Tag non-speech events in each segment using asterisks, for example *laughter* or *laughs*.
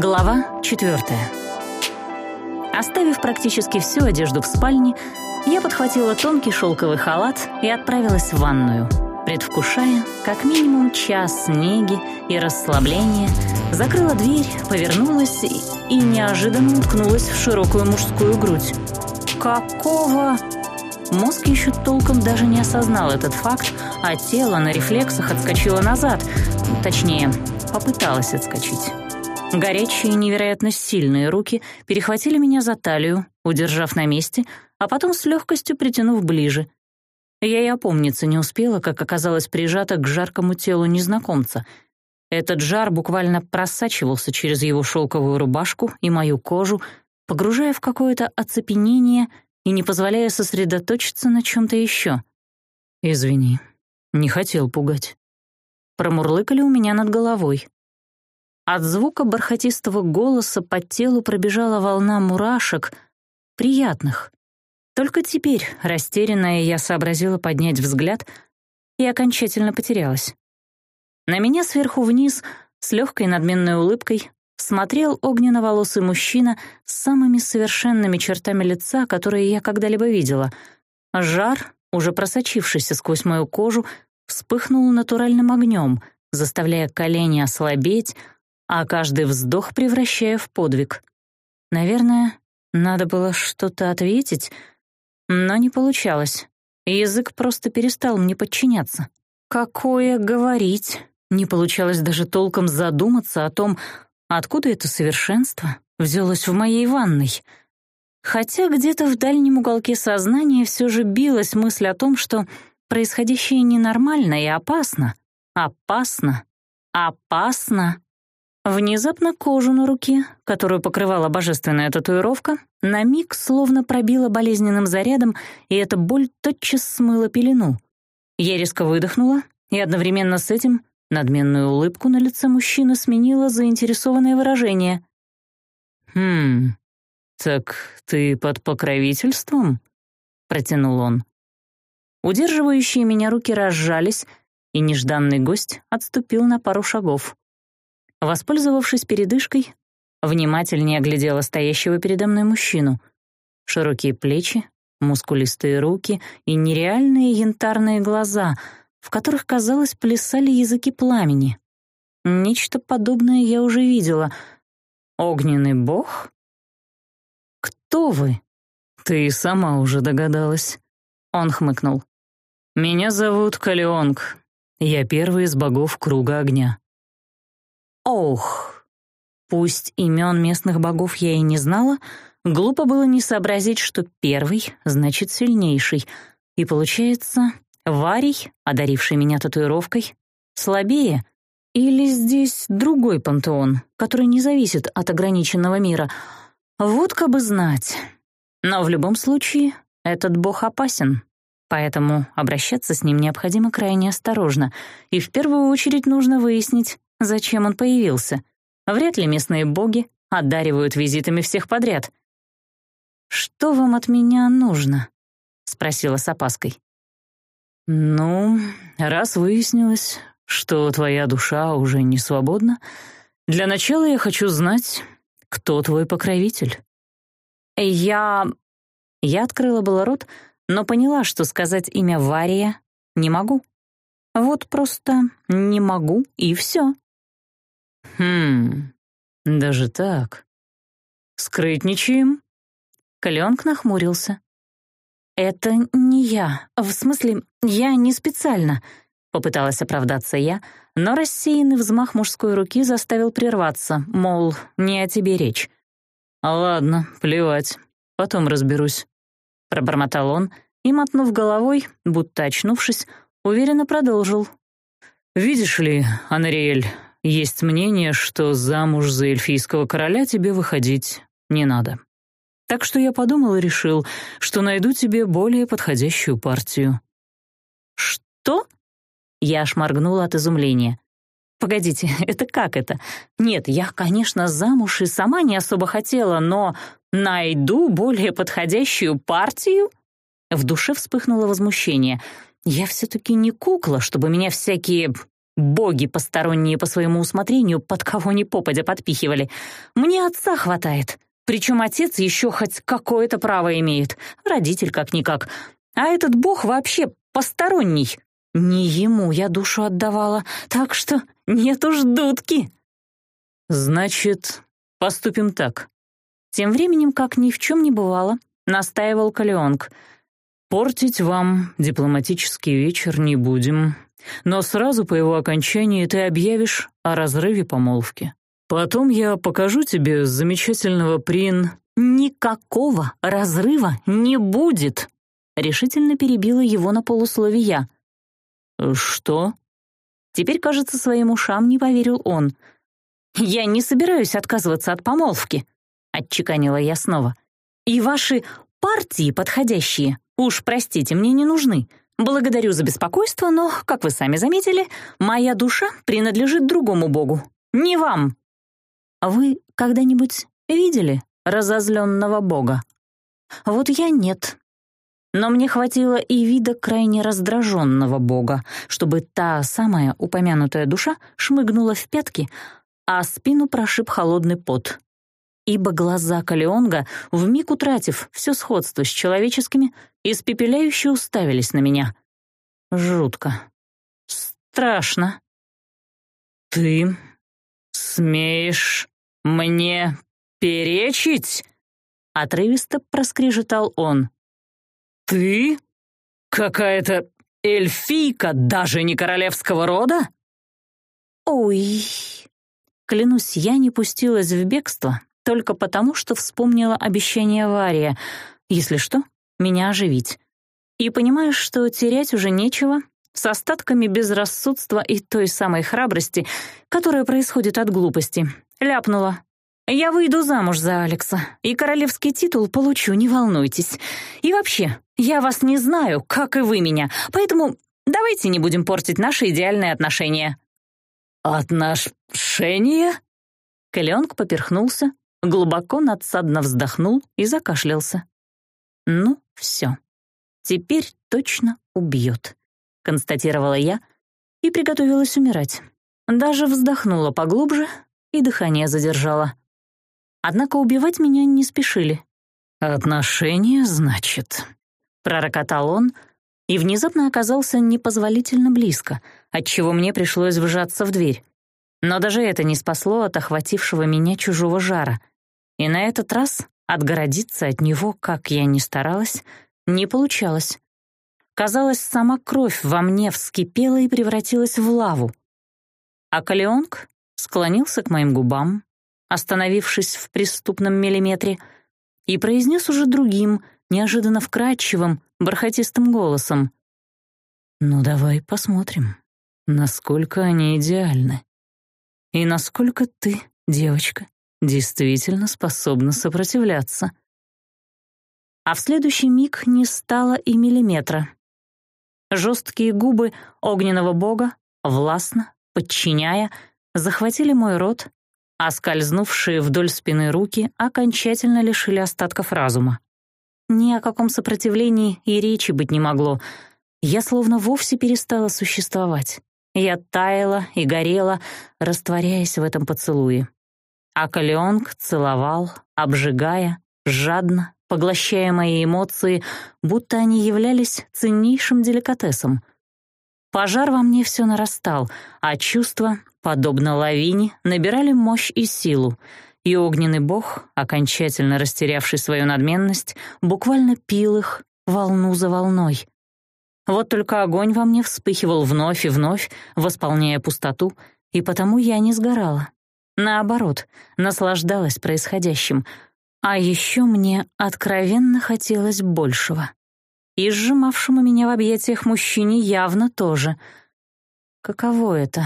Глава 4. Оставив практически всю одежду в спальне, я подхватила тонкий шелковый халат и отправилась в ванную, предвкушая как минимум час снеги и расслабления, закрыла дверь, повернулась и, неожиданно уткнулась в широкую мужскую грудь. «Какого?» Мозг еще толком даже не осознал этот факт, а тело на рефлексах отскочило назад, точнее, попыталось отскочить. Горячие, невероятно сильные руки перехватили меня за талию, удержав на месте, а потом с легкостью притянув ближе. Я и опомниться не успела, как оказалась прижата к жаркому телу незнакомца. Этот жар буквально просачивался через его шелковую рубашку и мою кожу, погружая в какое-то оцепенение и не позволяя сосредоточиться на чем то еще. «Извини, не хотел пугать». Промурлыкали у меня над головой. От звука бархатистого голоса по телу пробежала волна мурашек, приятных. Только теперь, растерянная, я сообразила поднять взгляд и окончательно потерялась. На меня сверху вниз, с легкой надменной улыбкой, смотрел огненно-волосый мужчина с самыми совершенными чертами лица, которые я когда-либо видела. Жар, уже просочившийся сквозь мою кожу, вспыхнул натуральным огнем, заставляя колени ослабеть, а каждый вздох превращая в подвиг. Наверное, надо было что-то ответить, но не получалось. Язык просто перестал мне подчиняться. Какое говорить? Не получалось даже толком задуматься о том, откуда это совершенство взялось в моей ванной. Хотя где-то в дальнем уголке сознания все же билась мысль о том, что происходящее ненормально и опасно. Опасно. Опасно Внезапно кожу на руке, которую покрывала божественная татуировка, на миг словно пробила болезненным зарядом, и эта боль тотчас смыла пелену. Я резко выдохнула, и одновременно с этим надменную улыбку на лице мужчины сменила заинтересованное выражение. «Хм, так ты под покровительством?» — протянул он. Удерживающие меня руки разжались, и нежданный гость отступил на пару шагов. Воспользовавшись передышкой, внимательнее оглядела стоящего передо мной мужчину. Широкие плечи, мускулистые руки и нереальные янтарные глаза, в которых, казалось, плясали языки пламени. Нечто подобное я уже видела. Огненный бог? Кто вы? Ты сама уже догадалась. Он хмыкнул. Меня зовут Калионг. Я первый из богов круга огня. «Ох!» Пусть имен местных богов я и не знала, глупо было не сообразить, что первый значит сильнейший, и получается, Варий, одаривший меня татуировкой, слабее, или здесь другой пантеон, который не зависит от ограниченного мира. Вот как бы знать. Но в любом случае этот бог опасен, поэтому обращаться с ним необходимо крайне осторожно, и в первую очередь нужно выяснить, Зачем он появился? Вряд ли местные боги одаривают визитами всех подряд. «Что вам от меня нужно?» — спросила с опаской. «Ну, раз выяснилось, что твоя душа уже не свободна, для начала я хочу знать, кто твой покровитель». «Я...» Я открыла было рот, но поняла, что сказать имя Вария не могу. Вот просто не могу, и все. «Хм, даже так. Скрытничаем?» Каленк нахмурился. «Это не я. В смысле, я не специально», — попыталась оправдаться я, но рассеянный взмах мужской руки заставил прерваться, мол, не о тебе речь. «Ладно, плевать, потом разберусь», — пробормотал он и, мотнув головой, будто очнувшись, уверенно продолжил. «Видишь ли, Анариэль, есть мнение, что замуж за эльфийского короля тебе выходить не надо. Так что я подумал и решил, что найду тебе более подходящую партию». «Что?» Я аж моргнула от изумления. «Погодите, *laughs* это как это? Нет, я, конечно, замуж и сама не особо хотела, но найду более подходящую партию?» В душе вспыхнуло возмущение. «Я все-таки не кукла, чтобы меня всякие Боги посторонние по своему усмотрению под кого ни попадя подпихивали. Мне отца хватает. Причем отец еще хоть какое-то право имеет. Родитель как-никак. А этот бог вообще посторонний. Не ему я душу отдавала, так что нет уж дудки. Значит, поступим так. Тем временем, как ни в чем не бывало, настаивал Калеонг. «Портить вам дипломатический вечер не будем, но сразу по его окончании ты объявишь о разрыве помолвки. Потом я покажу тебе замечательного прин...» «Никакого разрыва не будет!» Решительно перебила его на полусловие я. «Что?» Теперь, кажется, своим ушам не поверил он. «Я не собираюсь отказываться от помолвки», — отчеканила я снова. «И ваши партии подходящие, уж простите, мне не нужны. Благодарю за беспокойство, но, как вы сами заметили, моя душа принадлежит другому богу, не вам. А Вы когда-нибудь видели разозленного бога? Вот я нет. Но мне хватило и вида крайне раздраженного бога, чтобы та самая упомянутая душа шмыгнула в пятки, а спину прошиб холодный пот ибо глаза Калеонга, вмиг утратив все сходство с человеческими, испепеляюще уставились на меня. Жутко. Страшно. «Ты смеешь мне перечить?» — отрывисто проскрежетал он. «Ты? Какая-то эльфийка даже не королевского рода?» «Ой!» Клянусь, я не пустилась в бегство, только потому, что вспомнила обещание Вария, если что, меня оживить. И понимая, что терять уже нечего, с остатками безрассудства и той самой храбрости, которая происходит от глупости, ляпнула. «Я выйду замуж за Алекса, и королевский титул получу, не волнуйтесь. И вообще, я вас не знаю, как и вы меня, поэтому давайте не будем портить наши идеальные отношения». «Отношения?» Калеонг поперхнулся, глубоко надсадно вздохнул и закашлялся. «Ну, все. Теперь точно убьет», — констатировала я и приготовилась умирать. Даже вздохнула поглубже и дыхание задержала. Однако убивать меня не спешили. «Отношения, значит?» — пророкотал он и внезапно оказался непозволительно близко, отчего мне пришлось вжаться в дверь. Но даже это не спасло от охватившего меня чужого жара. И на этот раз отгородиться от него, как я ни старалась, не получалось. Казалось, сама кровь во мне вскипела и превратилась в лаву. А Калеонг склонился к моим губам, остановившись в преступном миллиметре, и произнес уже другим, неожиданно вкрадчивым, бархатистым голосом. «Ну, давай посмотрим, насколько они идеальны. И насколько ты, девочка, действительно способна сопротивляться. А в следующий миг не стало и миллиметра. Жесткие губы огненного бога, властно, подчиняя, захватили мой рот, а скользнувшие вдоль спины руки окончательно лишили остатков разума. Ни о каком сопротивлении и речи быть не могло. Я словно вовсе перестала существовать. Я таяла и горела, растворяясь в этом поцелуе а Калеонг целовал, обжигая, жадно, поглощая мои эмоции, будто они являлись ценнейшим деликатесом. Пожар во мне все нарастал, а чувства, подобно лавине, набирали мощь и силу, и огненный бог, окончательно растерявший свою надменность, буквально пил их волну за волной. Вот только огонь во мне вспыхивал вновь и вновь, восполняя пустоту, и потому я не сгорала. Наоборот, наслаждалась происходящим. А еще мне откровенно хотелось большего. И сжимавшему меня в объятиях мужчине явно тоже. «Каково это?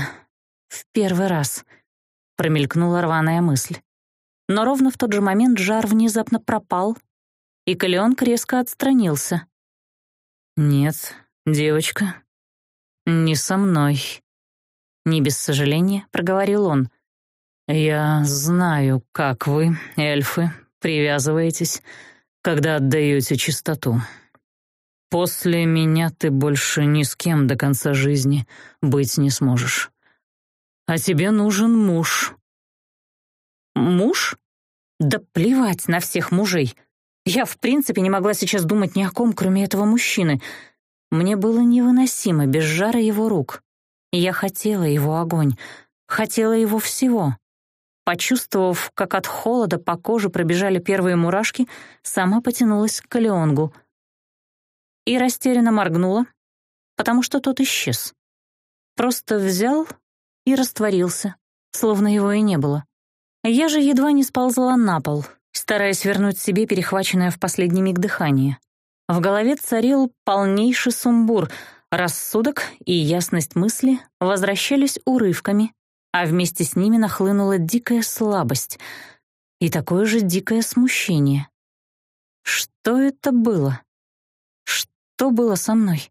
В первый раз?» — промелькнула рваная мысль. Но ровно в тот же момент жар внезапно пропал, и Калеонг резко отстранился. «Нет, девочка, не со мной», — не без сожаления проговорил он — «Я знаю, как вы, эльфы, привязываетесь, когда отдаете чистоту. После меня ты больше ни с кем до конца жизни быть не сможешь. А тебе нужен муж». «Муж? Да плевать на всех мужей. Я в принципе не могла сейчас думать ни о ком, кроме этого мужчины. Мне было невыносимо без жара его рук. Я хотела его огонь, хотела его всего». Почувствовав, как от холода по коже пробежали первые мурашки, сама потянулась к Леонгу и растерянно моргнула, потому что тот исчез. Просто взял и растворился, словно его и не было. Я же едва не сползла на пол, стараясь вернуть себе перехваченное в последний миг дыхание. В голове царил полнейший сумбур, рассудок и ясность мысли возвращались урывками, а вместе с ними нахлынула дикая слабость и такое же дикое смущение. Что это было? Что было со мной?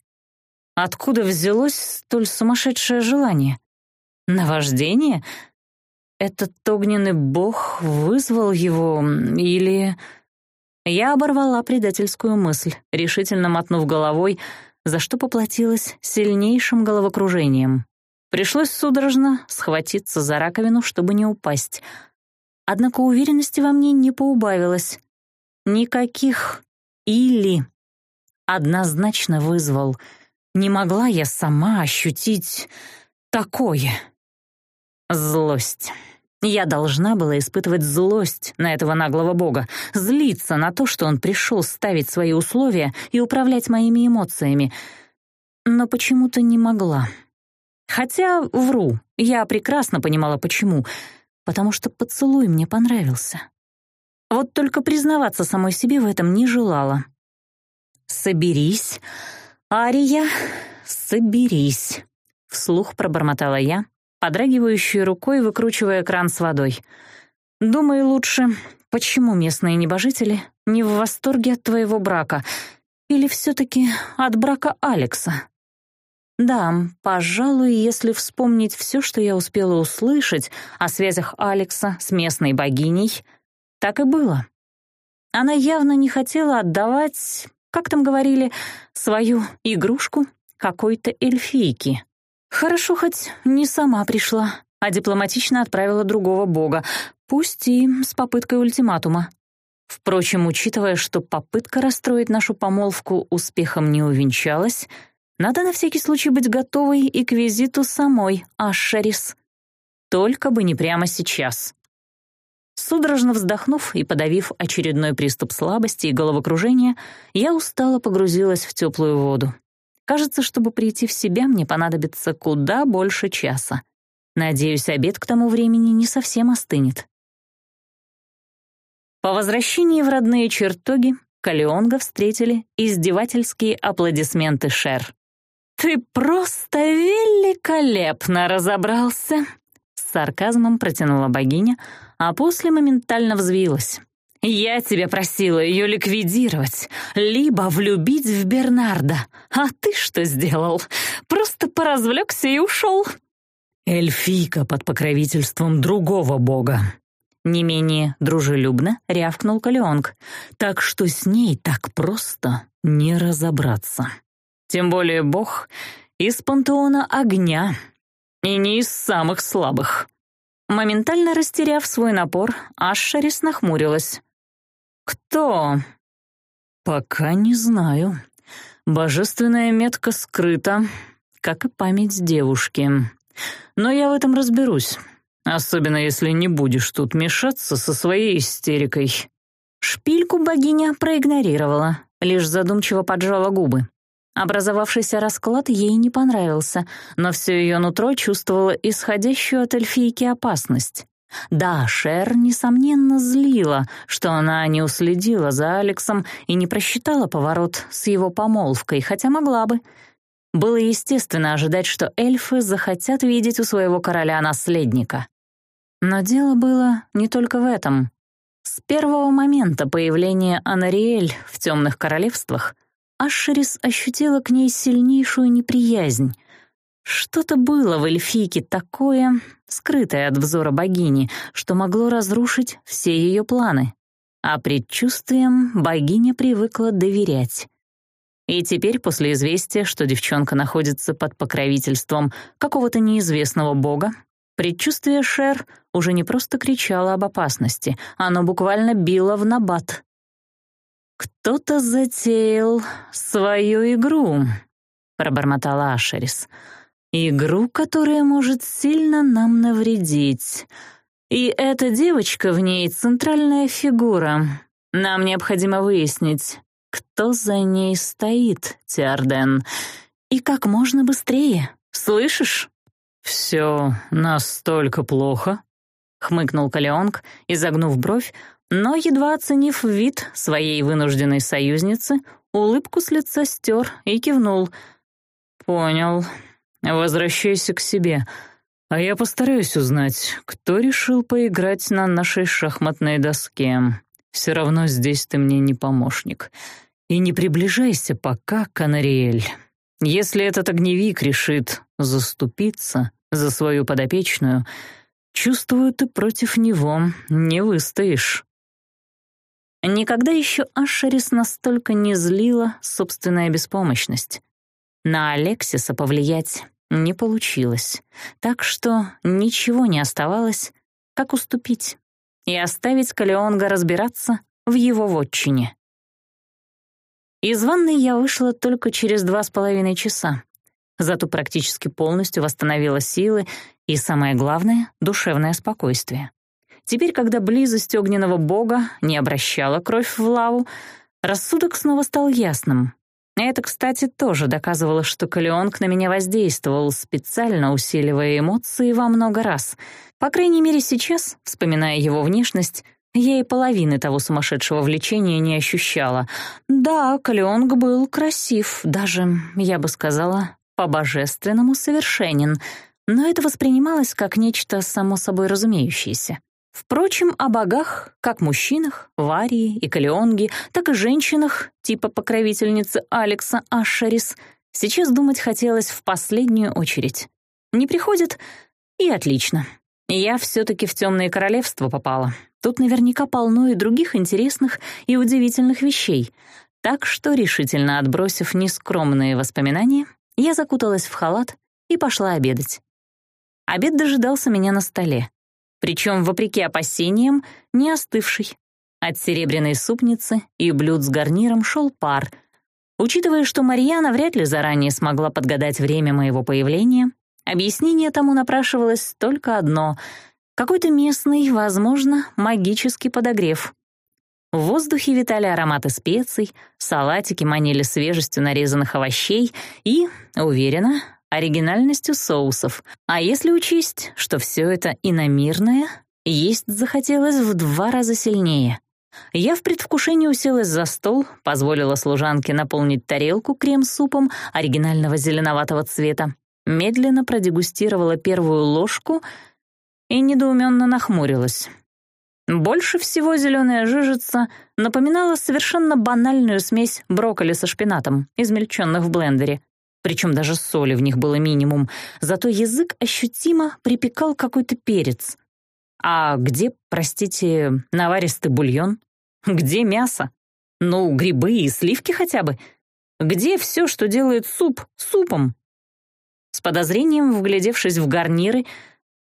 Откуда взялось столь сумасшедшее желание? Наваждение? Этот огненный бог вызвал его или... Я оборвала предательскую мысль, решительно мотнув головой, за что поплатилась сильнейшим головокружением. Пришлось судорожно схватиться за раковину, чтобы не упасть. Однако уверенности во мне не поубавилось. Никаких «или» однозначно вызвал. Не могла я сама ощутить такое. Злость. Я должна была испытывать злость на этого наглого бога, злиться на то, что он пришел ставить свои условия и управлять моими эмоциями. Но почему-то не могла. Хотя вру, я прекрасно понимала, почему. Потому что поцелуй мне понравился. Вот только признаваться самой себе в этом не желала. «Соберись, Ария, соберись», — вслух пробормотала я, подрагивающей рукой выкручивая кран с водой. «Думай лучше, почему местные небожители не в восторге от твоего брака? Или все-таки от брака Алекса?» Да, пожалуй, если вспомнить все, что я успела услышать о связях Алекса с местной богиней, так и было. Она явно не хотела отдавать, как там говорили, свою игрушку какой-то эльфийке. Хорошо хоть не сама пришла, а дипломатично отправила другого бога, пусть и с попыткой ультиматума. Впрочем, учитывая, что попытка расстроить нашу помолвку успехом не увенчалась, Надо на всякий случай быть готовой и к визиту самой Ашерис. Только бы не прямо сейчас. Судорожно вздохнув и подавив очередной приступ слабости и головокружения, я устало погрузилась в теплую воду. Кажется, чтобы прийти в себя, мне понадобится куда больше часа. Надеюсь, обед к тому времени не совсем остынет. По возвращении в родные чертоги Калеонга встретили издевательские аплодисменты Шер. «Ты просто великолепно разобрался!» С сарказмом протянула богиня, а после моментально взвилась. «Я тебя просила ее ликвидировать, либо влюбить в Бернарда. А ты что сделал? Просто поразвлекся и ушел!» «Эльфийка под покровительством другого бога», не менее дружелюбно рявкнул Калеонг. «Так что с ней так просто не разобраться». Тем более бог из пантеона огня и не из самых слабых. Моментально растеряв свой напор, Ашшарис нахмурилась. «Кто?» «Пока не знаю. Божественная метка скрыта, как и память девушки. Но я в этом разберусь, особенно если не будешь тут мешаться со своей истерикой». Шпильку богиня проигнорировала, лишь задумчиво поджала губы. Образовавшийся расклад ей не понравился, но все ее нутро чувствовало исходящую от эльфийки опасность. Да, Шер, несомненно, злила, что она не уследила за Алексом и не просчитала поворот с его помолвкой, хотя могла бы. Было естественно ожидать, что эльфы захотят видеть у своего короля наследника. Но дело было не только в этом. С первого момента появления Анариэль в темных королевствах Ашерис ощутила к ней сильнейшую неприязнь. Что-то было в эльфийке такое, скрытое от взора богини, что могло разрушить все ее планы. А предчувствием богиня привыкла доверять. И теперь, после известия, что девчонка находится под покровительством какого-то неизвестного бога, предчувствие Шер уже не просто кричало об опасности, оно буквально било в набат. «Кто-то затеял свою игру», — пробормотала Ашерис. «Игру, которая может сильно нам навредить. И эта девочка в ней — центральная фигура. Нам необходимо выяснить, кто за ней стоит, Тиарден, и как можно быстрее, слышишь?» «Все настолько плохо», — хмыкнул Калеонг, изогнув бровь, но, едва оценив вид своей вынужденной союзницы, улыбку с лица стер и кивнул. «Понял. Возвращайся к себе. А я постараюсь узнать, кто решил поиграть на нашей шахматной доске. Все равно здесь ты мне не помощник. И не приближайся пока, Канариэль. Если этот огневик решит заступиться за свою подопечную, чувствую, ты против него не выстоишь». Никогда еще Ашерис настолько не злила собственная беспомощность. На Алексиса повлиять не получилось, так что ничего не оставалось, как уступить и оставить Калеонга разбираться в его вотчине. Из ванной я вышла только через два с половиной часа, зато практически полностью восстановила силы и, самое главное, душевное спокойствие. Теперь, когда близость огненного бога не обращала кровь в лаву, рассудок снова стал ясным. Это, кстати, тоже доказывало, что Калеонг на меня воздействовал, специально усиливая эмоции во много раз. По крайней мере, сейчас, вспоминая его внешность, я и половины того сумасшедшего влечения не ощущала. Да, Калеонг был красив, даже, я бы сказала, по-божественному совершенен, но это воспринималось как нечто само собой разумеющееся. Впрочем, о богах, как мужчинах, Варии и Калеонге, так и женщинах, типа покровительницы Алекса Ашерис, сейчас думать хотелось в последнюю очередь. Не приходит — и отлично. Я все-таки в темное королевство попала. Тут наверняка полно и других интересных и удивительных вещей. Так что, решительно отбросив нескромные воспоминания, я закуталась в халат и пошла обедать. Обед дожидался меня на столе причем, вопреки опасениям, не остывший. От серебряной супницы и блюд с гарниром шел пар. Учитывая, что Марьяна вряд ли заранее смогла подгадать время моего появления, объяснение тому напрашивалось только одно — какой-то местный, возможно, магический подогрев. В воздухе витали ароматы специй, салатики манили свежестью нарезанных овощей и, уверена, оригинальностью соусов. А если учесть, что все это иномирное, есть захотелось в два раза сильнее. Я в предвкушении уселась за стол, позволила служанке наполнить тарелку крем-супом оригинального зеленоватого цвета, медленно продегустировала первую ложку и недоуменно нахмурилась. Больше всего зеленая жижица напоминала совершенно банальную смесь брокколи со шпинатом, измельченных в блендере. Причем даже соли в них было минимум, зато язык ощутимо припекал какой-то перец. А где, простите, наваристый бульон? Где мясо? Ну, грибы и сливки хотя бы. Где все, что делает суп, супом? С подозрением, вглядевшись в гарниры,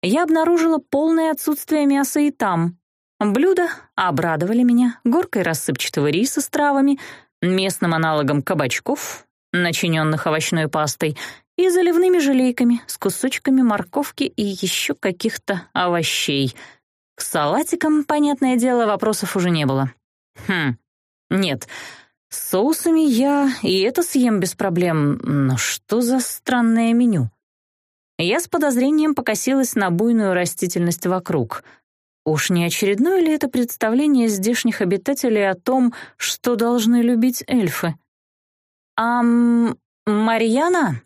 я обнаружила полное отсутствие мяса и там. Блюда обрадовали меня горкой рассыпчатого риса с травами, местным аналогом кабачков, начиненных овощной пастой, и заливными желейками с кусочками морковки и еще каких-то овощей. К салатикам, понятное дело, вопросов уже не было. Хм, нет, с соусами я и это съем без проблем, но что за странное меню? Я с подозрением покосилась на буйную растительность вокруг. Уж не очередное ли это представление здешних обитателей о том, что должны любить эльфы? «Ам... Марьяна?»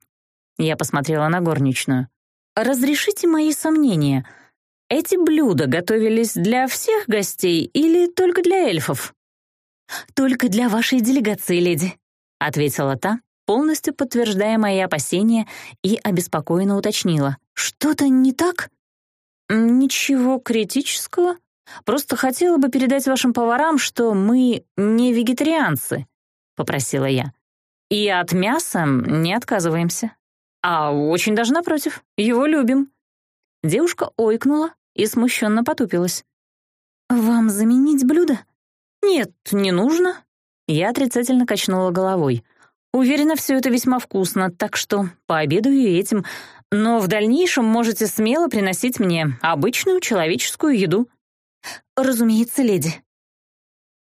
Я посмотрела на горничную. «Разрешите мои сомнения. Эти блюда готовились для всех гостей или только для эльфов?» «Только для вашей делегации, леди», — ответила та, полностью подтверждая мои опасения, и обеспокоенно уточнила. «Что-то не так?» «Ничего критического. Просто хотела бы передать вашим поварам, что мы не вегетарианцы», — попросила я. И от мяса не отказываемся. А очень даже напротив, его любим». Девушка ойкнула и смущенно потупилась. «Вам заменить блюдо?» «Нет, не нужно». Я отрицательно качнула головой. «Уверена, все это весьма вкусно, так что пообедаю этим. Но в дальнейшем можете смело приносить мне обычную человеческую еду». «Разумеется, леди».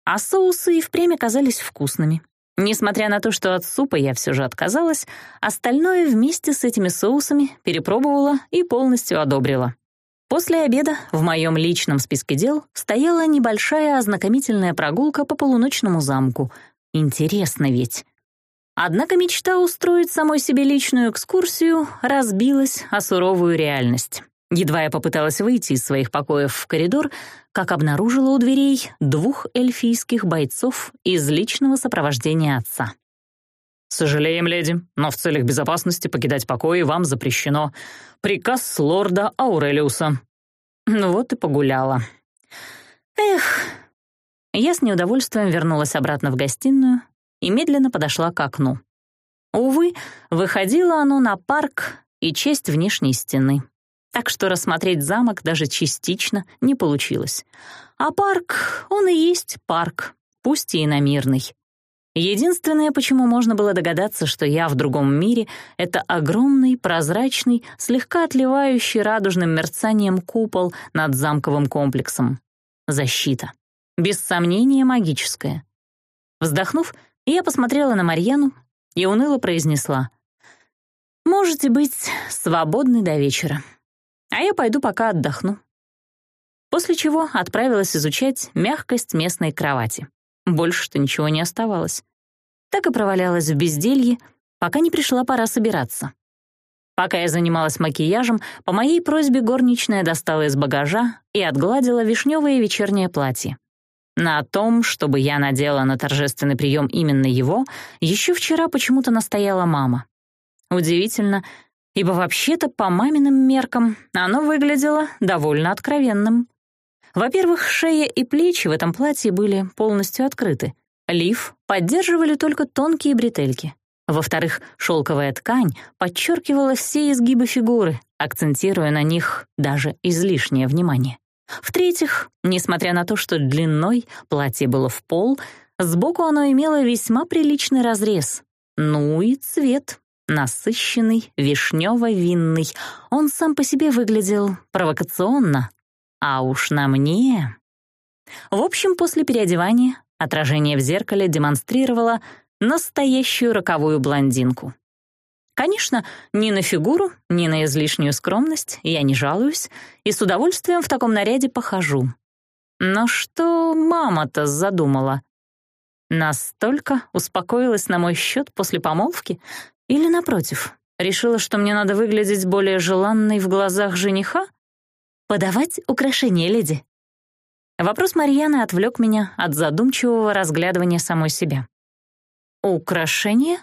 А соусы и впрямь оказались вкусными. Несмотря на то, что от супа я все же отказалась, остальное вместе с этими соусами перепробовала и полностью одобрила. После обеда в моем личном списке дел стояла небольшая ознакомительная прогулка по полуночному замку. Интересно ведь. Однако мечта устроить самой себе личную экскурсию разбилась о суровую реальность. Едва я попыталась выйти из своих покоев в коридор, как обнаружила у дверей двух эльфийских бойцов из личного сопровождения отца. «Сожалеем, леди, но в целях безопасности покидать покои вам запрещено. Приказ лорда Аурелиуса». Ну вот и погуляла. Эх. Я с неудовольствием вернулась обратно в гостиную и медленно подошла к окну. Увы, выходило оно на парк и честь внешней стены так что рассмотреть замок даже частично не получилось. А парк, он и есть парк, пусть и иномирный. Единственное, почему можно было догадаться, что я в другом мире, это огромный, прозрачный, слегка отливающий радужным мерцанием купол над замковым комплексом. Защита. Без сомнения, магическая. Вздохнув, я посмотрела на Марьяну и уныло произнесла. «Можете быть свободны до вечера» а я пойду пока отдохну. После чего отправилась изучать мягкость местной кровати. Больше-то ничего не оставалось. Так и провалялась в безделье, пока не пришла пора собираться. Пока я занималась макияжем, по моей просьбе горничная достала из багажа и отгладила вишневое вечернее платье. На том, чтобы я надела на торжественный прием именно его, еще вчера почему-то настояла мама. Удивительно, ибо вообще-то по маминым меркам оно выглядело довольно откровенным. Во-первых, шея и плечи в этом платье были полностью открыты. Лиф поддерживали только тонкие бретельки. Во-вторых, шелковая ткань подчеркивала все изгибы фигуры, акцентируя на них даже излишнее внимание. В-третьих, несмотря на то, что длиной платье было в пол, сбоку оно имело весьма приличный разрез. Ну и цвет насыщенный, вишнево-винный. Он сам по себе выглядел провокационно. А уж на мне... В общем, после переодевания отражение в зеркале демонстрировало настоящую роковую блондинку. Конечно, ни на фигуру, ни на излишнюю скромность я не жалуюсь и с удовольствием в таком наряде похожу. Но что мама-то задумала? Настолько успокоилась на мой счет после помолвки, или, напротив, решила, что мне надо выглядеть более желанной в глазах жениха? Подавать украшения леди. Вопрос Марьяны отвлек меня от задумчивого разглядывания самой себя. Украшения?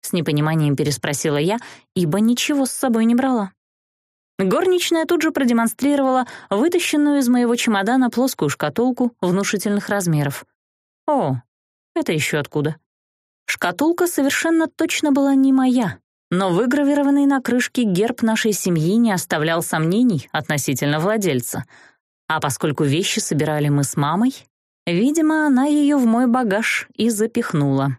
с непониманием переспросила я, ибо ничего с собой не брала. Горничная тут же продемонстрировала вытащенную из моего чемодана плоскую шкатулку внушительных размеров. «О, это еще откуда?» Шкатулка совершенно точно была не моя, но выгравированный на крышке герб нашей семьи не оставлял сомнений относительно владельца. А поскольку вещи собирали мы с мамой, видимо, она ее в мой багаж и запихнула.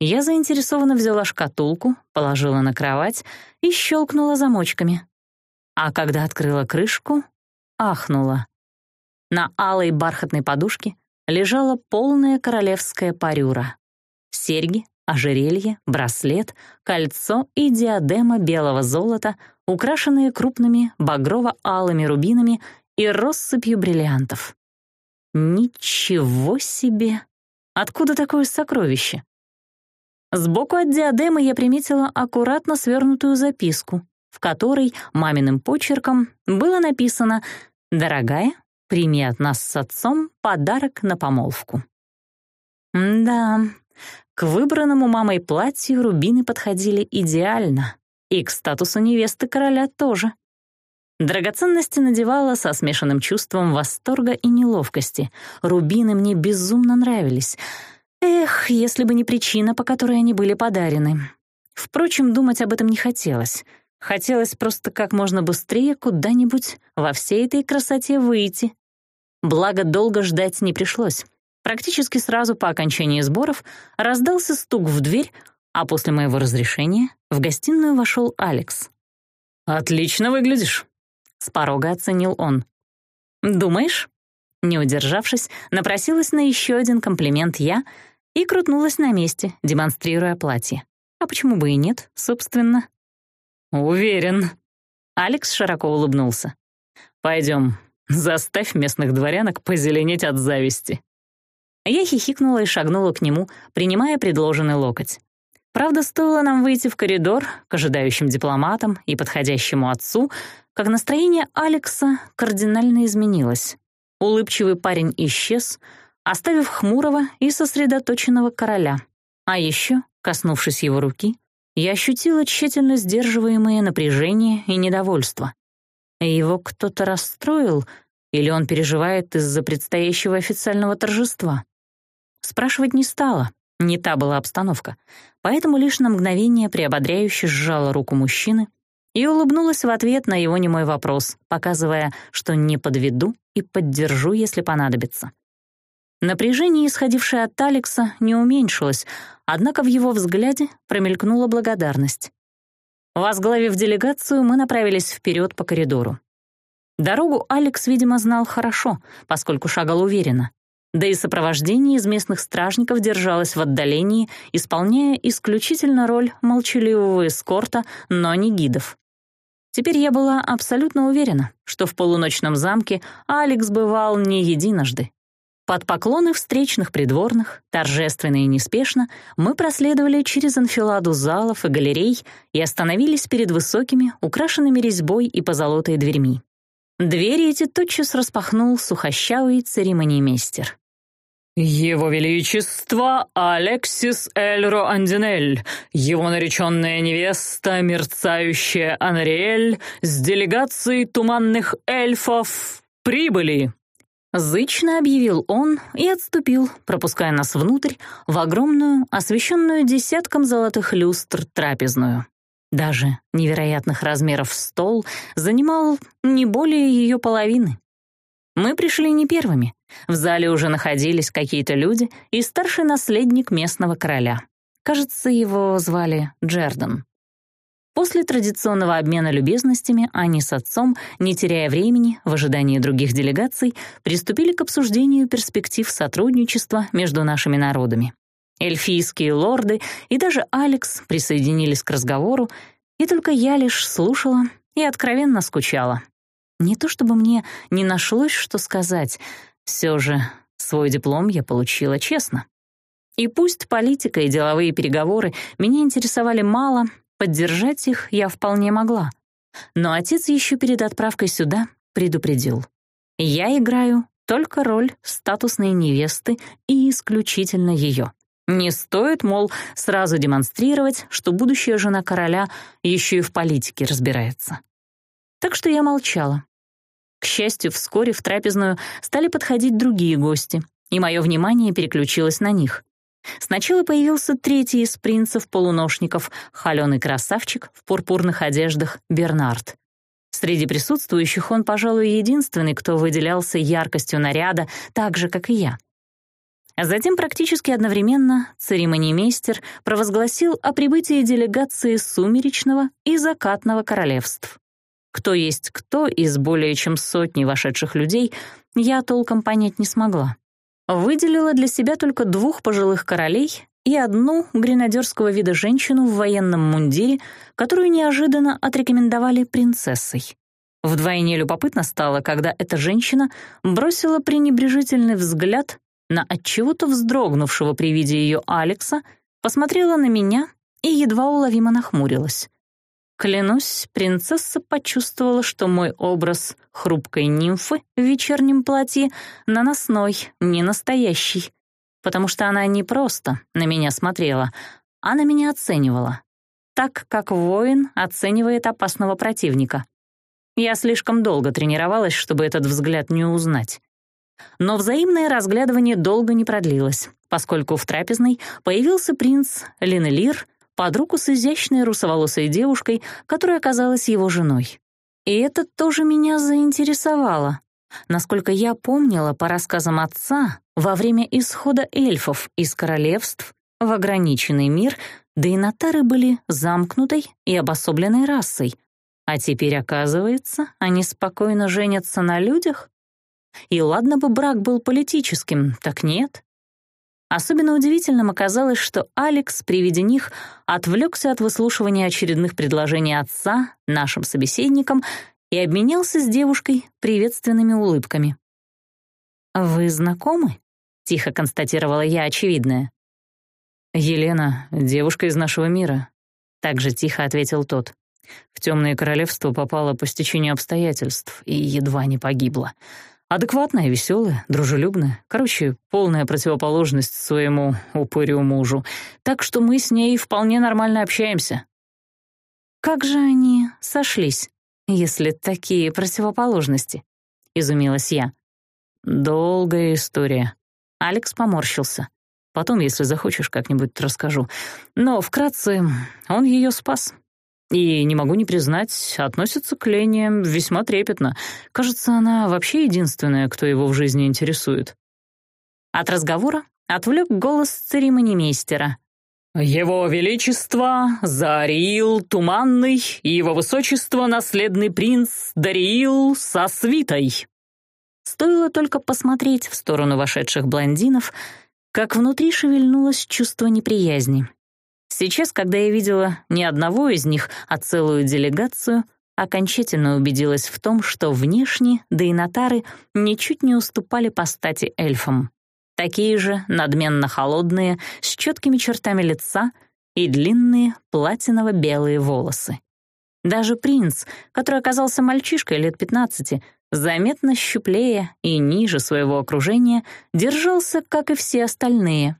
Я заинтересованно взяла шкатулку, положила на кровать и щелкнула замочками. А когда открыла крышку, ахнула. На алой бархатной подушке лежала полная королевская парюра. Серьги, ожерелье, браслет, кольцо и диадема белого золота, украшенные крупными багрово-алыми рубинами и россыпью бриллиантов. Ничего себе! Откуда такое сокровище? Сбоку от диадемы я приметила аккуратно свернутую записку, в которой маминым почерком было написано «Дорогая, прими от нас с отцом подарок на помолвку». Да, к выбранному мамой платью рубины подходили идеально, и к статусу невесты короля тоже. Драгоценности надевала со смешанным чувством восторга и неловкости. Рубины мне безумно нравились. Эх, если бы не причина, по которой они были подарены. Впрочем, думать об этом не хотелось. Хотелось просто как можно быстрее куда-нибудь во всей этой красоте выйти. Благо, долго ждать не пришлось. Практически сразу по окончании сборов раздался стук в дверь, а после моего разрешения в гостиную вошел Алекс. «Отлично выглядишь», — с порога оценил он. «Думаешь?» Не удержавшись, напросилась на еще один комплимент я и крутнулась на месте, демонстрируя платье. А почему бы и нет, собственно? «Уверен». Алекс широко улыбнулся. «Пойдем, заставь местных дворянок позеленеть от зависти». Я хихикнула и шагнула к нему, принимая предложенный локоть. Правда, стоило нам выйти в коридор к ожидающим дипломатам и подходящему отцу, как настроение Алекса кардинально изменилось. Улыбчивый парень исчез, оставив хмурого и сосредоточенного короля. А еще, коснувшись его руки, я ощутила тщательно сдерживаемое напряжение и недовольство. Его кто-то расстроил, или он переживает из-за предстоящего официального торжества? Спрашивать не стала, не та была обстановка, поэтому лишь на мгновение приободряюще сжала руку мужчины и улыбнулась в ответ на его немой вопрос, показывая, что не подведу и поддержу, если понадобится. Напряжение, исходившее от Алекса, не уменьшилось, однако в его взгляде промелькнула благодарность. Возглавив делегацию, мы направились вперед по коридору. Дорогу Алекс, видимо, знал хорошо, поскольку шагал уверенно да и сопровождение из местных стражников держалось в отдалении, исполняя исключительно роль молчаливого эскорта, но не гидов. Теперь я была абсолютно уверена, что в полуночном замке Алекс бывал не единожды. Под поклоны встречных придворных, торжественно и неспешно, мы проследовали через анфиладу залов и галерей и остановились перед высокими, украшенными резьбой и позолотой дверьми. Двери эти тотчас распахнул сухощавый церемонимейстер. Его Величество Алексис Эльро Андинель, его нареченная невеста, мерцающая Анриэль, с делегацией туманных эльфов прибыли!» Зычно объявил он и отступил, пропуская нас внутрь, в огромную, освещенную десятком золотых люстр трапезную. Даже невероятных размеров стол занимал не более ее половины. Мы пришли не первыми. В зале уже находились какие-то люди и старший наследник местного короля. Кажется, его звали Джердан. После традиционного обмена любезностями они с отцом, не теряя времени в ожидании других делегаций, приступили к обсуждению перспектив сотрудничества между нашими народами. Эльфийские лорды и даже Алекс присоединились к разговору, и только я лишь слушала и откровенно скучала. Не то чтобы мне не нашлось, что сказать, все же свой диплом я получила честно. И пусть политика и деловые переговоры меня интересовали мало, поддержать их я вполне могла. Но отец еще перед отправкой сюда предупредил. Я играю только роль статусной невесты и исключительно ее. Не стоит, мол, сразу демонстрировать, что будущая жена короля еще и в политике разбирается. Так что я молчала, к счастью, вскоре в трапезную стали подходить другие гости, и мое внимание переключилось на них. Сначала появился третий из принцев-полуношников, холеный красавчик в пурпурных одеждах Бернард. Среди присутствующих он, пожалуй, единственный, кто выделялся яркостью наряда, так же, как и я. Затем практически одновременно церемониймейстер провозгласил о прибытии делегации Сумеречного и Закатного королевств. Кто есть кто из более чем сотни вошедших людей, я толком понять не смогла. Выделила для себя только двух пожилых королей и одну гренадерского вида женщину в военном мундире, которую неожиданно отрекомендовали принцессой. Вдвойне любопытно стало, когда эта женщина бросила пренебрежительный взгляд на отчего-то вздрогнувшего при виде ее Алекса, посмотрела на меня и едва уловимо нахмурилась. Клянусь, принцесса почувствовала, что мой образ хрупкой нимфы в вечернем платье наносной, не настоящий, потому что она не просто на меня смотрела, она а меня оценивала, так как воин оценивает опасного противника. Я слишком долго тренировалась, чтобы этот взгляд не узнать. Но взаимное разглядывание долго не продлилось, поскольку в трапезной появился принц Линелир под руку с изящной русоволосой девушкой, которая оказалась его женой. И это тоже меня заинтересовало. Насколько я помнила по рассказам отца, во время исхода эльфов из королевств в ограниченный мир, да были замкнутой и обособленной расой. А теперь, оказывается, они спокойно женятся на людях? И ладно бы брак был политическим, так нет. Особенно удивительным оказалось, что Алекс при виде них отвлекся от выслушивания очередных предложений отца нашим собеседникам и обменялся с девушкой приветственными улыбками. «Вы знакомы?» — тихо констатировала я очевидное. «Елена, девушка из нашего мира», — также тихо ответил тот. «В темное королевство попала по стечению обстоятельств и едва не погибла. Адекватная, веселая, дружелюбная. Короче, полная противоположность своему упырю мужу. Так что мы с ней вполне нормально общаемся. «Как же они сошлись, если такие противоположности?» — изумилась я. «Долгая история». Алекс поморщился. Потом, если захочешь, как-нибудь расскажу. Но вкратце, он ее спас и, не могу не признать, относится к Лене весьма трепетно. Кажется, она вообще единственная, кто его в жизни интересует. От разговора отвлек голос церемонимейстера. «Его Величество Зариил Туманный и Его Высочество Наследный Принц Дариил со свитой!» Стоило только посмотреть в сторону вошедших блондинов, как внутри шевельнулось чувство неприязни — Сейчас, когда я видела не одного из них, а целую делегацию, окончательно убедилась в том, что внешне, да и нотары ничуть не уступали по стати эльфам. Такие же, надменно холодные, с четкими чертами лица и длинные платиново-белые волосы. Даже принц, который оказался мальчишкой лет 15, заметно щуплее и ниже своего окружения, держался, как и все остальные,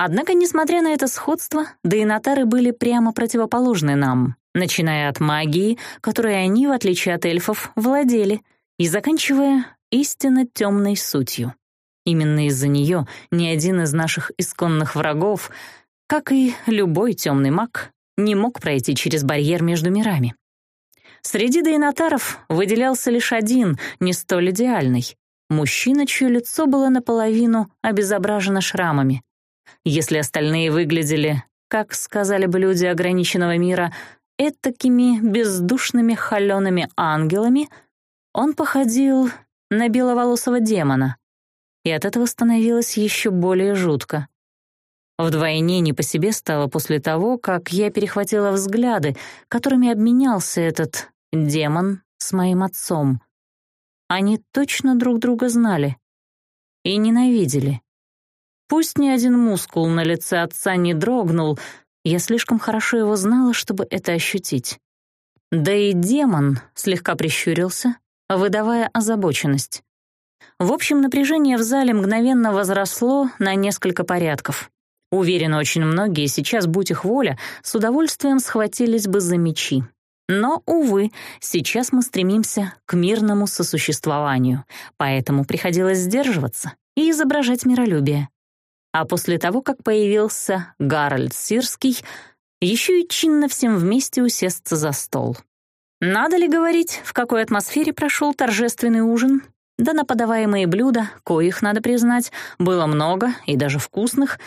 Однако, несмотря на это сходство, дейнатары были прямо противоположны нам, начиная от магии, которой они, в отличие от эльфов, владели, и заканчивая истинно темной сутью. Именно из-за нее ни один из наших исконных врагов, как и любой темный маг, не мог пройти через барьер между мирами. Среди дейнатаров выделялся лишь один, не столь идеальный — мужчина, чье лицо было наполовину обезображено шрамами — если остальные выглядели, как сказали бы люди ограниченного мира, этакими бездушными холеными ангелами, он походил на беловолосого демона, и от этого становилось еще более жутко. Вдвойне не по себе стало после того, как я перехватила взгляды, которыми обменялся этот демон с моим отцом. Они точно друг друга знали и ненавидели. Пусть ни один мускул на лице отца не дрогнул, я слишком хорошо его знала, чтобы это ощутить. Да и демон слегка прищурился, выдавая озабоченность. В общем, напряжение в зале мгновенно возросло на несколько порядков. Уверена, очень многие сейчас, будь их воля, с удовольствием схватились бы за мечи. Но, увы, сейчас мы стремимся к мирному сосуществованию, поэтому приходилось сдерживаться и изображать миролюбие а после того, как появился Гарольд Сирский, еще и чинно всем вместе усесться за стол. Надо ли говорить, в какой атмосфере прошел торжественный ужин? Да на подаваемые блюда, коих, надо признать, было много и даже вкусных,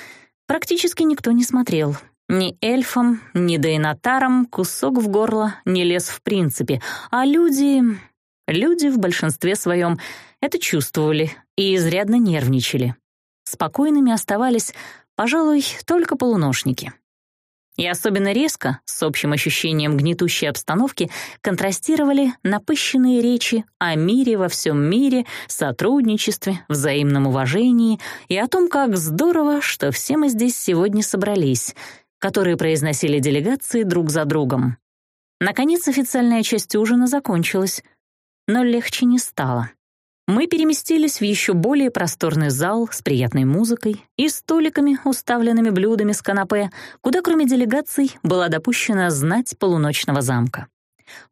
практически никто не смотрел. Ни эльфам, ни дейнатарам кусок в горло не лез в принципе, а люди... Люди в большинстве своем это чувствовали и изрядно нервничали спокойными оставались, пожалуй, только полуношники. И особенно резко, с общим ощущением гнетущей обстановки, контрастировали напыщенные речи о мире во всем мире, сотрудничестве, взаимном уважении и о том, как здорово, что все мы здесь сегодня собрались, которые произносили делегации друг за другом. Наконец, официальная часть ужина закончилась, но легче не стало мы переместились в еще более просторный зал с приятной музыкой и столиками, уставленными блюдами с канапе, куда кроме делегаций была допущена знать полуночного замка.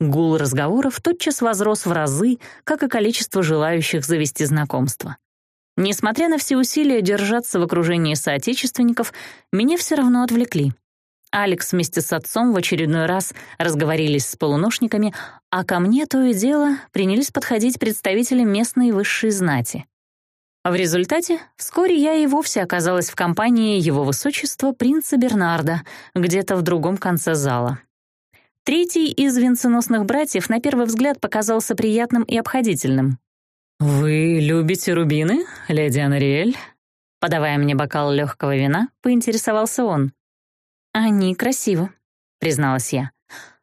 Гул разговоров тотчас возрос в разы, как и количество желающих завести знакомство. Несмотря на все усилия держаться в окружении соотечественников, меня все равно отвлекли — Алекс вместе с отцом в очередной раз разговорились с полуношниками, а ко мне то и дело принялись подходить представители местной высшей знати. В результате вскоре я и вовсе оказалась в компании его высочества принца Бернарда, где-то в другом конце зала. Третий из венценосных братьев на первый взгляд показался приятным и обходительным. «Вы любите рубины, леди Анриэль?» Подавая мне бокал легкого вина, поинтересовался он. «Они красивы», — призналась я.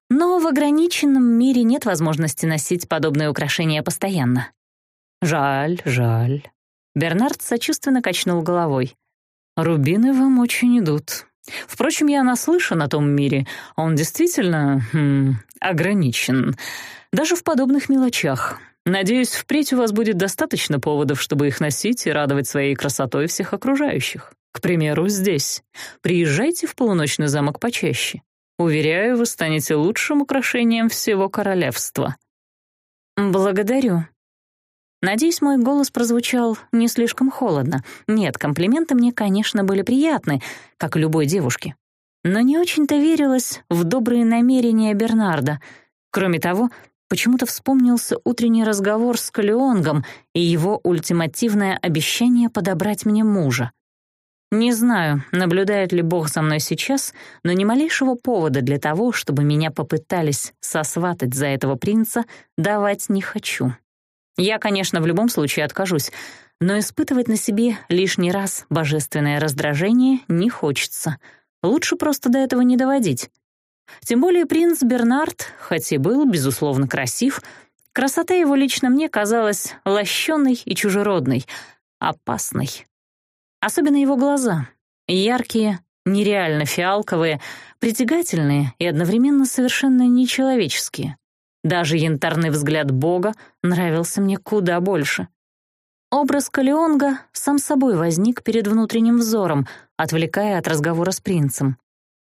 «Но в ограниченном мире нет возможности носить подобные украшения постоянно». «Жаль, жаль». Бернард сочувственно качнул головой. «Рубины вам очень идут. Впрочем, я наслышан о том мире. Он действительно хм, ограничен. Даже в подобных мелочах. Надеюсь, впредь у вас будет достаточно поводов, чтобы их носить и радовать своей красотой всех окружающих». К примеру, здесь. Приезжайте в полуночный замок почаще. Уверяю, вы станете лучшим украшением всего королевства». «Благодарю». Надеюсь, мой голос прозвучал не слишком холодно. Нет, комплименты мне, конечно, были приятны, как любой девушке. Но не очень-то верилось в добрые намерения Бернарда. Кроме того, почему-то вспомнился утренний разговор с Калеонгом и его ультимативное обещание подобрать мне мужа. Не знаю, наблюдает ли Бог за мной сейчас, но ни малейшего повода для того, чтобы меня попытались сосватать за этого принца, давать не хочу. Я, конечно, в любом случае откажусь, но испытывать на себе лишний раз божественное раздражение не хочется. Лучше просто до этого не доводить. Тем более принц Бернард, хоть и был, безусловно, красив, красота его лично мне казалась лощеной и чужеродной, опасной. Особенно его глаза. Яркие, нереально фиалковые, притягательные и одновременно совершенно нечеловеческие. Даже янтарный взгляд Бога нравился мне куда больше. Образ Калеонга сам собой возник перед внутренним взором, отвлекая от разговора с принцем.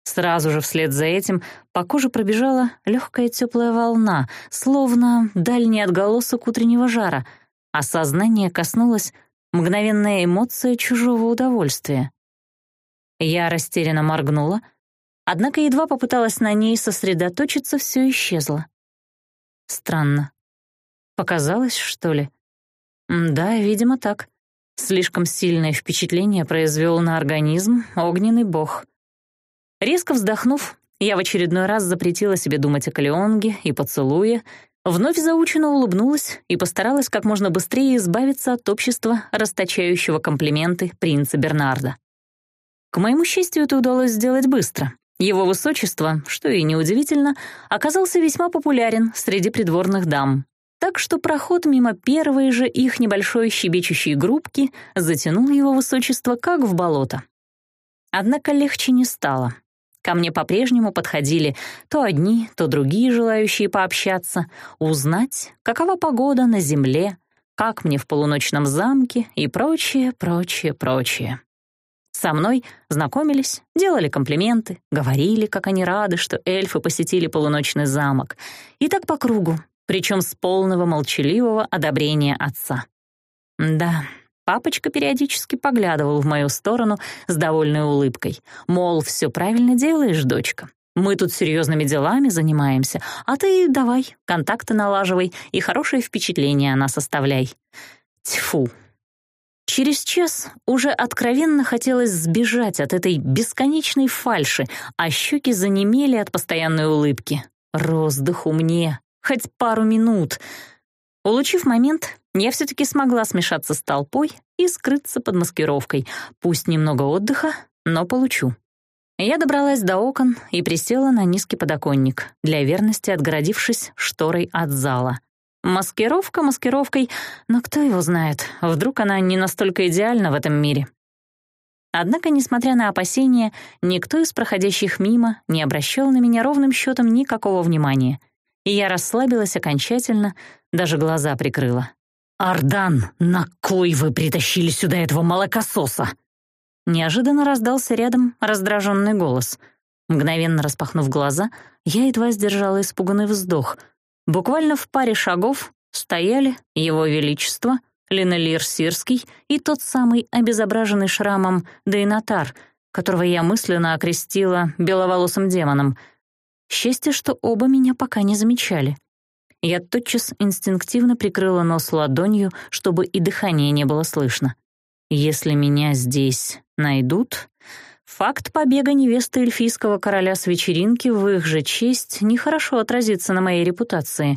Сразу же вслед за этим по коже пробежала легкая теплая волна, словно дальний отголосок утреннего жара, а сознание коснулось мгновенная эмоция чужого удовольствия. Я растерянно моргнула, однако едва попыталась на ней сосредоточиться, все исчезло. Странно. Показалось, что ли? Да, видимо, так. Слишком сильное впечатление произвел на организм огненный бог. Резко вздохнув, я в очередной раз запретила себе думать о Калеонге и поцелуе, Вновь заучено улыбнулась и постаралась как можно быстрее избавиться от общества, расточающего комплименты принца Бернарда. К моему счастью, это удалось сделать быстро. Его высочество, что и неудивительно, оказался весьма популярен среди придворных дам. Так что проход мимо первой же их небольшой щебечущей группки затянул его высочество как в болото. Однако легче не стало. Ко мне по-прежнему подходили то одни, то другие желающие пообщаться, узнать, какова погода на земле, как мне в полуночном замке и прочее, прочее, прочее. Со мной знакомились, делали комплименты, говорили, как они рады, что эльфы посетили полуночный замок. И так по кругу, причем с полного молчаливого одобрения отца. Да, Папочка периодически поглядывал в мою сторону с довольной улыбкой. Мол, все правильно делаешь, дочка. Мы тут серьезными делами занимаемся, а ты давай, контакты налаживай и хорошее впечатление о нас оставляй. Тьфу. Через час уже откровенно хотелось сбежать от этой бесконечной фальши, а щеки занемели от постоянной улыбки. Роздыху мне, хоть пару минут. Улучив момент, я все-таки смогла смешаться с толпой и скрыться под маскировкой. Пусть немного отдыха, но получу. Я добралась до окон и присела на низкий подоконник, для верности отгородившись шторой от зала. Маскировка маскировкой, но кто его знает, вдруг она не настолько идеальна в этом мире. Однако, несмотря на опасения, никто из проходящих мимо не обращал на меня ровным счетом никакого внимания. И я расслабилась окончательно, даже глаза прикрыла. «Ардан, на кой вы притащили сюда этого молокососа?» Неожиданно раздался рядом раздраженный голос. Мгновенно распахнув глаза, я едва сдержала испуганный вздох. Буквально в паре шагов стояли Его Величество, Линелир Сирский и тот самый обезображенный шрамом Дейнатар, которого я мысленно окрестила беловолосым демоном. Счастье, что оба меня пока не замечали. Я тотчас инстинктивно прикрыла нос ладонью, чтобы и дыхание не было слышно. Если меня здесь найдут, факт побега невесты эльфийского короля с вечеринки в их же честь нехорошо отразится на моей репутации.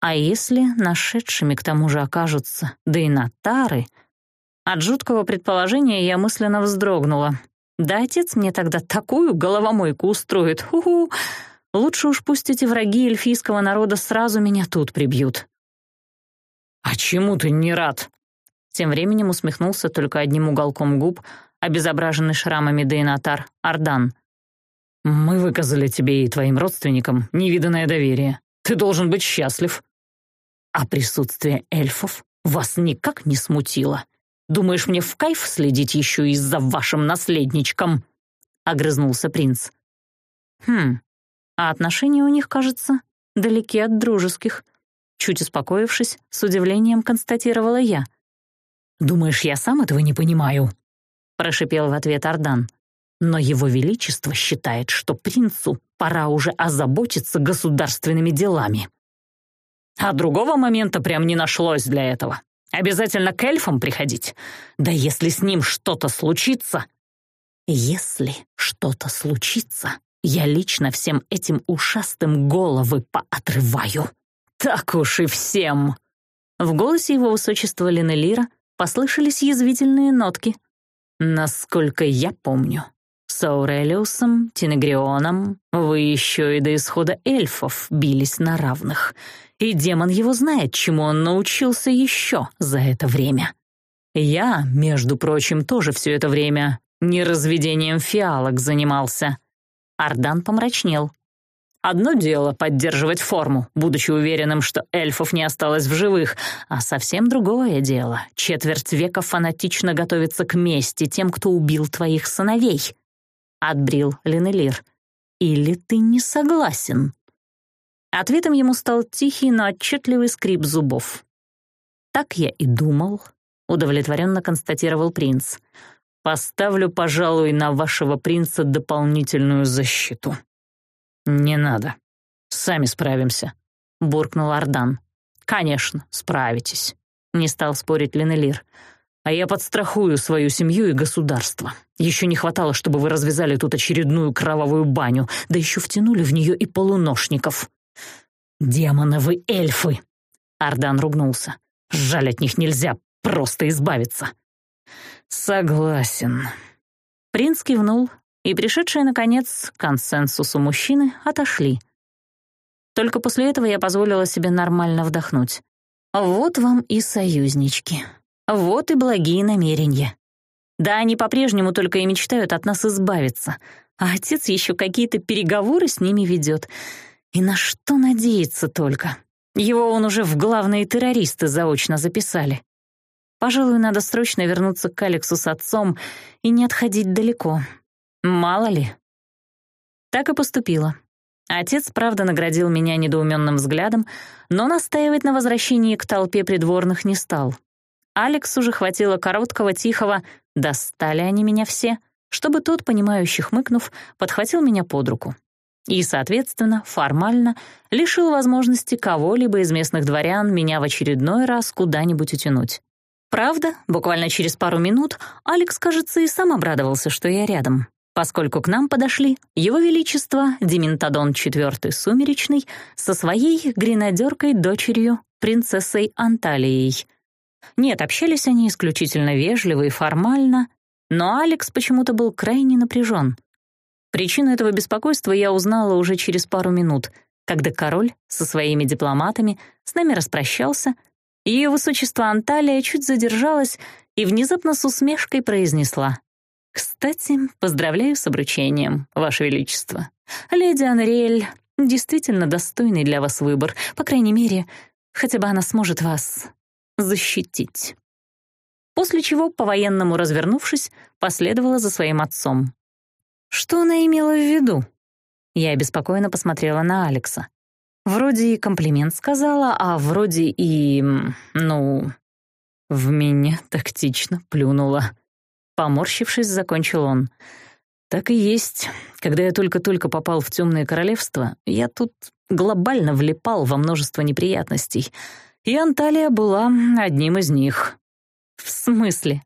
А если нашедшими к тому же окажутся, да и нотары... От жуткого предположения я мысленно вздрогнула. Да отец мне тогда такую головомойку устроит, ху-ху! Лучше уж пусть эти враги эльфийского народа сразу меня тут прибьют». «А чему ты не рад?» Тем временем усмехнулся только одним уголком губ, обезображенный шрамами Дейнатар Ардан. «Мы выказали тебе и твоим родственникам невиданное доверие. Ты должен быть счастлив». «А присутствие эльфов вас никак не смутило. Думаешь, мне в кайф следить еще и за вашим наследничком?» — огрызнулся принц. «Хм, а отношения у них, кажется, далеки от дружеских. Чуть успокоившись, с удивлением констатировала я. «Думаешь, я сам этого не понимаю?» — прошипел в ответ Ардан. «Но его величество считает, что принцу пора уже озаботиться государственными делами». «А другого момента прям не нашлось для этого. Обязательно к эльфам приходить. Да если с ним что-то случится...» «Если что-то случится», я лично всем этим ушастым головы поотрываю. Так уж и всем!» В голосе его высочества Линелира послышались язвительные нотки. «Насколько я помню, с Аурелиусом, Тинегрионом вы еще и до исхода эльфов бились на равных, и демон его знает, чему он научился еще за это время. Я, между прочим, тоже все это время не разведением фиалок занимался». Ардан помрачнел. Одно дело поддерживать форму, будучи уверенным, что эльфов не осталось в живых, а совсем другое дело — четверть века фанатично готовиться к мести тем, кто убил твоих сыновей. Отбрил Ленелир. Или ты не согласен? Ответом ему стал тихий, но отчетливый скрип зубов. «Так я и думал», — удовлетворенно констатировал принц. Поставлю, пожалуй, на вашего принца дополнительную защиту». «Не надо. Сами справимся», — буркнул Ардан. «Конечно, справитесь», — не стал спорить Ленелир. «А я подстрахую свою семью и государство. Еще не хватало, чтобы вы развязали тут очередную кровавую баню, да еще втянули в нее и полуношников». «Демоновы эльфы!» — Ардан ругнулся. «Жаль от них нельзя, просто избавиться. Согласен. Принц кивнул, и пришедшие, наконец, к консенсусу мужчины отошли. Только после этого я позволила себе нормально вдохнуть. Вот вам и союзнички. Вот и благие намерения. Да, они по-прежнему только и мечтают от нас избавиться, а отец еще какие-то переговоры с ними ведет. И на что надеяться только? Его он уже в главные террористы заочно записали. Пожалуй, надо срочно вернуться к Алексу с отцом и не отходить далеко. Мало ли. Так и поступило. Отец, правда, наградил меня недоуменным взглядом, но настаивать на возвращении к толпе придворных не стал. Алексу же хватило короткого, тихого «достали они меня все», чтобы тот, понимающий хмыкнув, подхватил меня под руку. И, соответственно, формально лишил возможности кого-либо из местных дворян меня в очередной раз куда-нибудь утянуть. Правда, буквально через пару минут Алекс, кажется, и сам обрадовался, что я рядом, поскольку к нам подошли Его Величество Дементадон IV Сумеречный со своей гренадеркой-дочерью, принцессой Анталией. Нет, общались они исключительно вежливо и формально, но Алекс почему-то был крайне напряжен. Причину этого беспокойства я узнала уже через пару минут, когда король со своими дипломатами с нами распрощался — ее высочество Анталия чуть задержалась и внезапно с усмешкой произнесла. «Кстати, поздравляю с обручением, Ваше Величество. Леди Анриэль действительно достойный для вас выбор, по крайней мере, хотя бы она сможет вас защитить». После чего, по-военному развернувшись, последовала за своим отцом. Что она имела в виду? Я обеспокоенно посмотрела на Алекса. Вроде и комплимент сказала, а вроде и... ну... В меня тактично плюнула. Поморщившись, закончил он. Так и есть. Когда я только-только попал в Темное Королевство, я тут глобально влипал во множество неприятностей. И Анталия была одним из них. В смысле?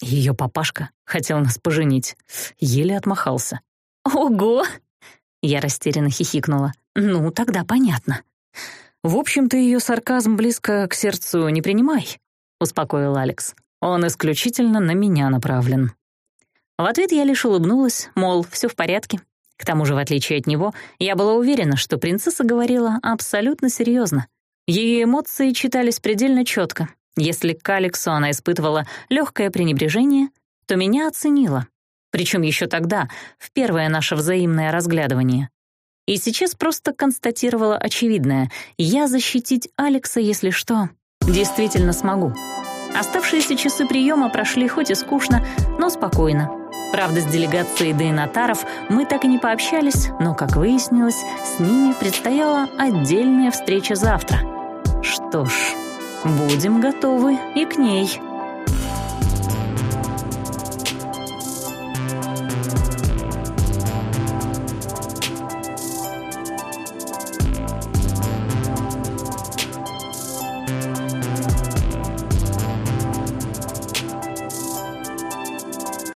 Ее папашка хотел нас поженить. Еле отмахался. «Ого!» Я растерянно хихикнула. «Ну, тогда понятно». «В общем, ты ее сарказм близко к сердцу не принимай», — успокоил Алекс. «Он исключительно на меня направлен». В ответ я лишь улыбнулась, мол, все в порядке. К тому же, в отличие от него, я была уверена, что принцесса говорила абсолютно серьезно. Ее эмоции читались предельно четко. Если к Алексу она испытывала легкое пренебрежение, то меня оценила причем еще тогда, в первое наше взаимное разглядывание. И сейчас просто констатировала очевидное. Я защитить Алекса, если что, действительно смогу. Оставшиеся часы приема прошли хоть и скучно, но спокойно. Правда, с делегацией Дейнатаров мы так и не пообщались, но, как выяснилось, с ними предстояла отдельная встреча завтра. Что ж, будем готовы и к ней.